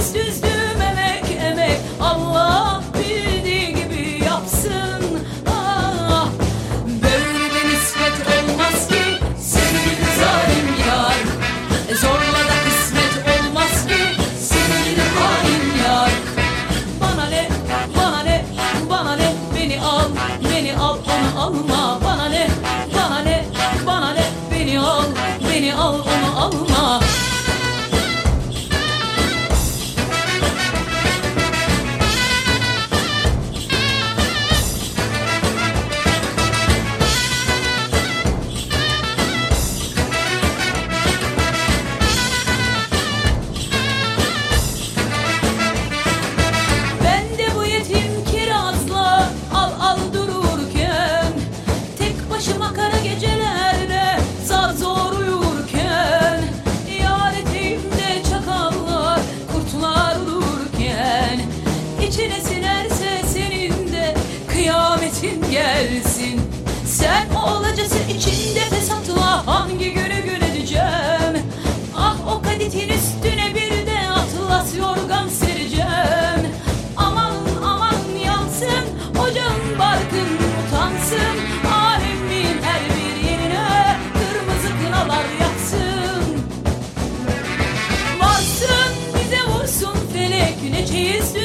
süzdüm emek emek. Allah bildiği gibi yapsın. Ah, böyle de nispet olmaz ki sevgili zalim yar. Zorla kısmet olmaz ki sevgili hain yar. Bana ne bana ne bana ne? Beni al beni al onu alma. Bana ne bana ne bana ne? Beni al beni al onu alma. rahmetin gelsin. Sen o alacası içinde fesatla hangi günü göreceğim Ah o kaditin üstüne bir de atlas yorgan sereceğim. Aman aman yansın ocağın barkın utansın. Ah, Alemin her bir yerine kırmızı kınalar yaksın Varsın bize vursun felek ne çeyiz